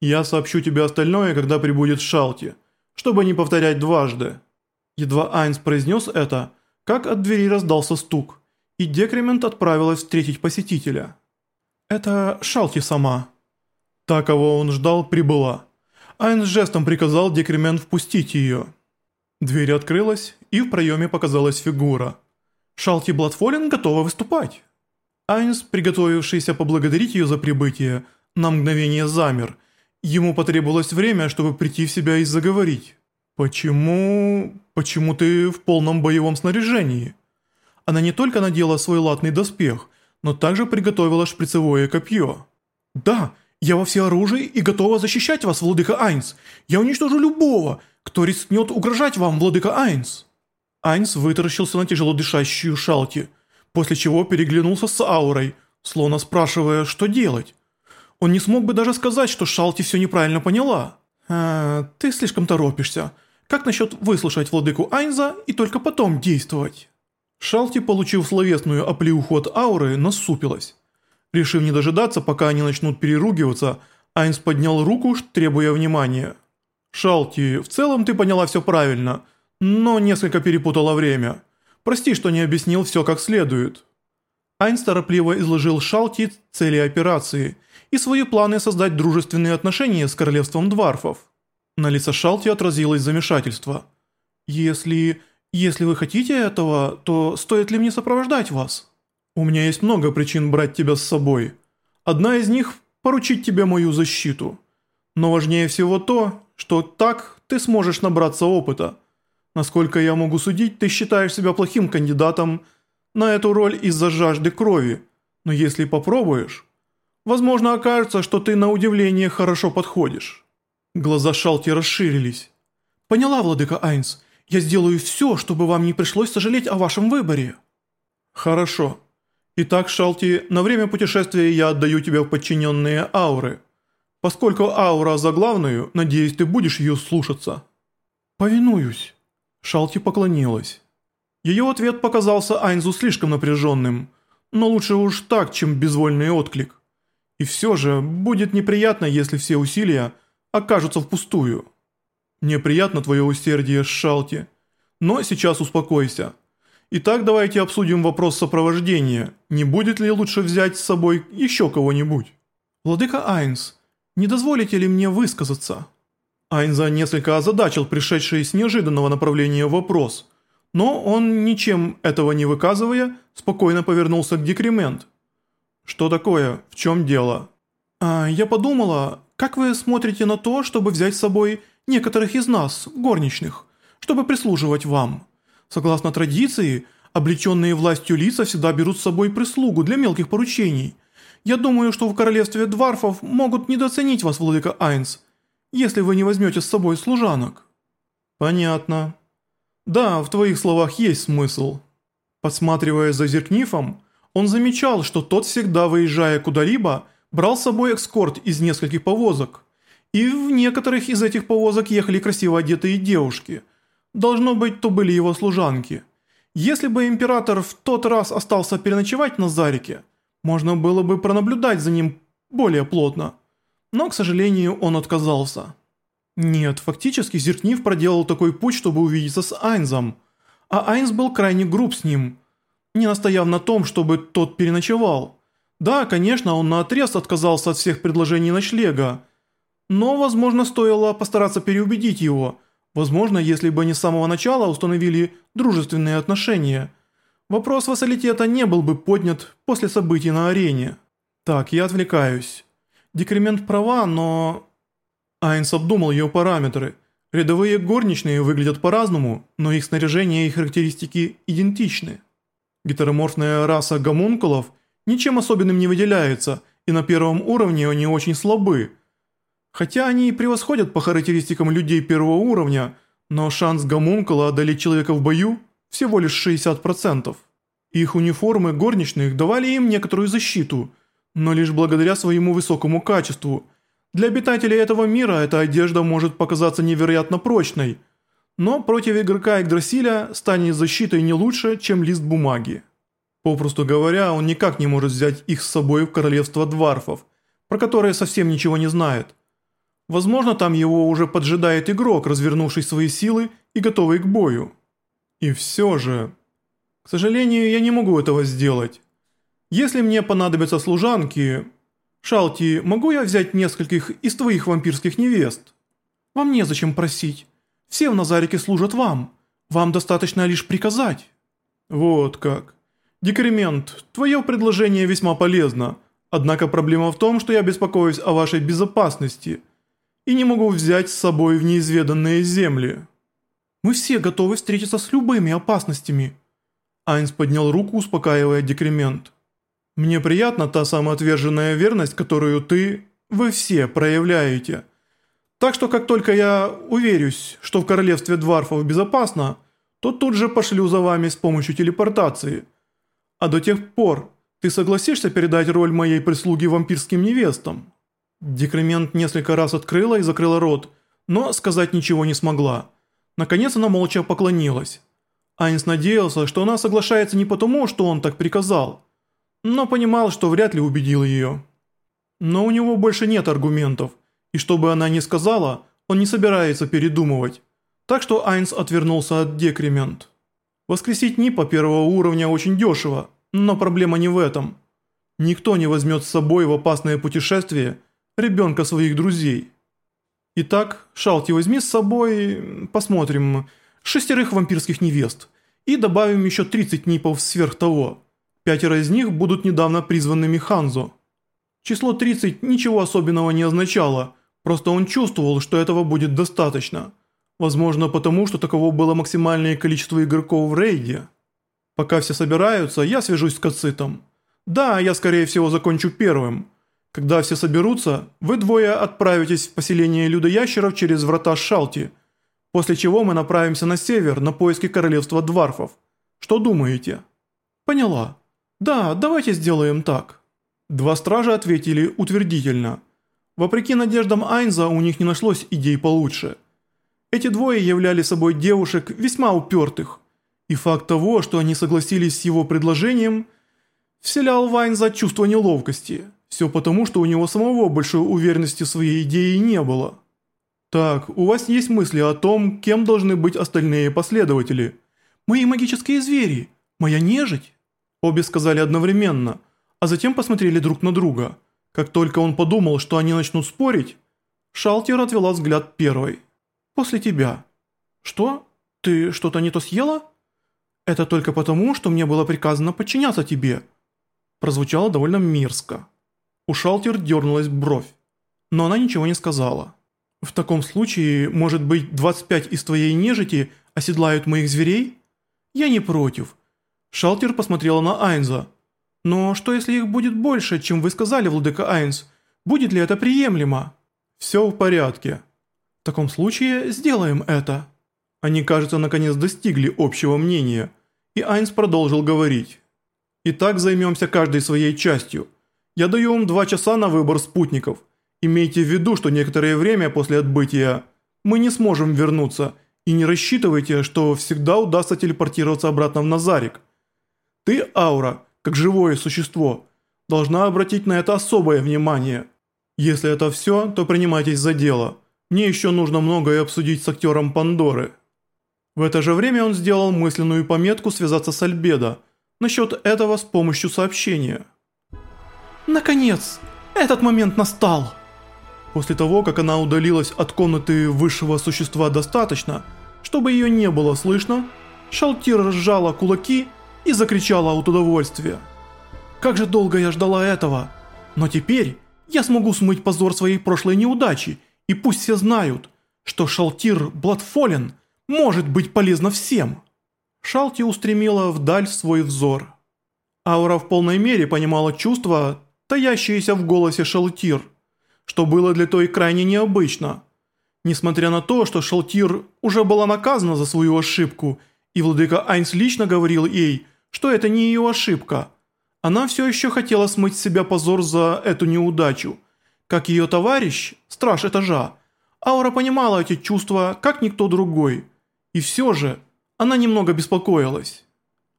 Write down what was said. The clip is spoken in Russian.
Я сообщу тебе остальное, когда прибудет Шалти, чтобы не повторять дважды». Едва Айнс произнес это, как от двери раздался стук, и Декремент отправилась встретить посетителя. «Это Шалти сама». Та, кого он ждал, прибыла. Айнс жестом приказал Декремент впустить ее. Дверь открылась, и в проеме показалась фигура. Шалти Бладфолен готова выступать. Айнс, приготовившийся поблагодарить ее за прибытие, на мгновение замер. Ему потребовалось время, чтобы прийти в себя и заговорить. «Почему... почему ты в полном боевом снаряжении?» Она не только надела свой латный доспех, но также приготовила шприцевое копье. «Да, я во всеоружии и готова защищать вас, владыка Айнс. Я уничтожу любого, кто рискнет угрожать вам, владыка Айнс». Айнс вытаращился на тяжело дышащую шалти, после чего переглянулся с аурой, словно спрашивая, что делать. Он не смог бы даже сказать, что Шалти все неправильно поняла. «А, ты слишком торопишься. Как насчет выслушать владыку Айнза и только потом действовать?» Шалти, получив словесную оплеуху от ауры, насупилась. Решив не дожидаться, пока они начнут переругиваться, Айнс поднял руку, требуя внимания. «Шалти, в целом ты поняла все правильно, но несколько перепутала время. Прости, что не объяснил все как следует». Айнс торопливо изложил Шалти цели операции и свои планы создать дружественные отношения с королевством дварфов. На лице Шалти отразилось замешательство. «Если... если вы хотите этого, то стоит ли мне сопровождать вас?» «У меня есть много причин брать тебя с собой. Одна из них – поручить тебе мою защиту. Но важнее всего то, что так ты сможешь набраться опыта. Насколько я могу судить, ты считаешь себя плохим кандидатом на эту роль из-за жажды крови. Но если попробуешь, возможно окажется, что ты на удивление хорошо подходишь». Глаза Шалти расширились. «Поняла, владыка Айнс. Я сделаю все, чтобы вам не пришлось сожалеть о вашем выборе». «Хорошо. Итак, Шалти, на время путешествия я отдаю тебя в подчиненные ауры». Поскольку аура за главную, надеюсь, ты будешь ее слушаться». «Повинуюсь». Шалти поклонилась. Ее ответ показался Айнзу слишком напряженным, но лучше уж так, чем безвольный отклик. И все же будет неприятно, если все усилия окажутся впустую. Мне приятно твое усердие, Шалти, но сейчас успокойся. Итак, давайте обсудим вопрос сопровождения. Не будет ли лучше взять с собой еще кого-нибудь? Владыка Айнс, не дозволите ли мне высказаться?» Айнза несколько озадачил пришедший с неожиданного направления вопрос, но он, ничем этого не выказывая, спокойно повернулся к декремент. «Что такое? В чем дело?» а, «Я подумала, как вы смотрите на то, чтобы взять с собой некоторых из нас, горничных, чтобы прислуживать вам? Согласно традиции, облеченные властью лица всегда берут с собой прислугу для мелких поручений – я думаю, что в королевстве дварфов могут недооценить вас, владыка Айнс, если вы не возьмете с собой служанок». «Понятно. Да, в твоих словах есть смысл». Подсматривая за Зеркнифом, он замечал, что тот всегда, выезжая куда-либо, брал с собой экскорт из нескольких повозок. И в некоторых из этих повозок ехали красиво одетые девушки. Должно быть, то были его служанки. Если бы император в тот раз остался переночевать на Зарике, можно было бы пронаблюдать за ним более плотно. Но, к сожалению, он отказался. Нет, фактически Зеркнив проделал такой путь, чтобы увидеться с Айнзом. А Айнз был крайне груб с ним, не настояв на том, чтобы тот переночевал. Да, конечно, он наотрез отказался от всех предложений ночлега. Но, возможно, стоило постараться переубедить его. Возможно, если бы они с самого начала установили дружественные отношения – Вопрос вассалитета не был бы поднят после событий на арене. Так, я отвлекаюсь. Декремент права, но... Айнс обдумал ее параметры. Рядовые горничные выглядят по-разному, но их снаряжение и характеристики идентичны. Гетероморфная раса гомункулов ничем особенным не выделяется, и на первом уровне они очень слабы. Хотя они и превосходят по характеристикам людей первого уровня, но шанс гомункула одолеть человека в бою – всего лишь 60%. Их униформы горничных давали им некоторую защиту, но лишь благодаря своему высокому качеству. Для обитателей этого мира эта одежда может показаться невероятно прочной, но против игрока Игдрасиля станет защитой не лучше, чем лист бумаги. Попросту говоря, он никак не может взять их с собой в королевство дварфов, про которое совсем ничего не знает. Возможно, там его уже поджидает игрок, развернувший свои силы и готовый к бою. И все же... К сожалению, я не могу этого сделать. Если мне понадобятся служанки... Шалти, могу я взять нескольких из твоих вампирских невест? Вам незачем просить. Все в Назарике служат вам. Вам достаточно лишь приказать. Вот как. Декремент, твое предложение весьма полезно. Однако проблема в том, что я беспокоюсь о вашей безопасности и не могу взять с собой в неизведанные земли. Мы все готовы встретиться с любыми опасностями. Айнс поднял руку, успокаивая декремент. Мне приятна та самоотверженная верность, которую ты, вы все проявляете. Так что как только я уверюсь, что в королевстве дварфов безопасно, то тут же пошлю за вами с помощью телепортации. А до тех пор ты согласишься передать роль моей прислуги вампирским невестам?» Декремент несколько раз открыла и закрыла рот, но сказать ничего не смогла. Наконец она молча поклонилась. Айнс надеялся, что она соглашается не потому, что он так приказал, но понимал, что вряд ли убедил ее. Но у него больше нет аргументов, и что бы она ни сказала, он не собирается передумывать. Так что Айнс отвернулся от декремент. Воскресить Нипа первого уровня очень дешево, но проблема не в этом. Никто не возьмет с собой в опасное путешествие ребенка своих друзей. Итак, Шалти возьми с собой, посмотрим, шестерых вампирских невест и добавим еще 30 Нипов сверх того. Пятеро из них будут недавно призванными Ханзо. Число 30 ничего особенного не означало, просто он чувствовал, что этого будет достаточно. Возможно потому, что таково было максимальное количество игроков в рейде. Пока все собираются, я свяжусь с Кацитом. Да, я скорее всего закончу первым. Когда все соберутся, вы двое отправитесь в поселение людоящеров через врата Шалти, после чего мы направимся на север на поиски королевства Дварфов. Что думаете? Поняла. Да, давайте сделаем так. Два стража ответили утвердительно. Вопреки надеждам Айнза у них не нашлось идей получше. Эти двое являли собой девушек весьма упертых, и факт того, что они согласились с его предложением, вселял Вайнза чувство неловкости. Все потому, что у него самого большой уверенности в своей идее не было. Так, у вас есть мысли о том, кем должны быть остальные последователи? Мои магические звери, моя нежить? Обе сказали одновременно, а затем посмотрели друг на друга. Как только он подумал, что они начнут спорить, Шалтер отвела взгляд первой. «После тебя». «Что? Ты что-то не то съела?» «Это только потому, что мне было приказано подчиняться тебе». Прозвучало довольно мерзко. У Шалтер дернулась бровь, но она ничего не сказала. «В таком случае, может быть, 25 из твоей нежити оседлают моих зверей?» «Я не против». Шалтер посмотрела на Айнза. «Но что если их будет больше, чем вы сказали, владыка Айнз? Будет ли это приемлемо?» «Все в порядке». «В таком случае сделаем это». Они, кажется, наконец достигли общего мнения – и Айнс продолжил говорить. «Итак, займемся каждой своей частью. Я даю вам два часа на выбор спутников. Имейте в виду, что некоторое время после отбытия мы не сможем вернуться, и не рассчитывайте, что всегда удастся телепортироваться обратно в Назарик. Ты, Аура, как живое существо, должна обратить на это особое внимание. Если это все, то принимайтесь за дело. Мне еще нужно многое обсудить с актером Пандоры». В это же время он сделал мысленную пометку связаться с Альбедо насчет этого с помощью сообщения. «Наконец! Этот момент настал!» После того, как она удалилась от комнаты высшего существа достаточно, чтобы ее не было слышно, Шалтир сжала кулаки и закричала от удовольствия. «Как же долго я ждала этого! Но теперь я смогу смыть позор своей прошлой неудачи, и пусть все знают, что Шалтир Бладфолен – может быть полезно всем. Шалти устремила вдаль свой взор. Аура в полной мере понимала чувства, таящиеся в голосе Шалтир, что было для той крайне необычно. Несмотря на то, что Шалтир уже была наказана за свою ошибку, и владыка Айнс лично говорил ей, что это не ее ошибка, она все еще хотела смыть с себя позор за эту неудачу. Как ее товарищ, страж этажа, Аура понимала эти чувства, как никто другой – и все же она немного беспокоилась.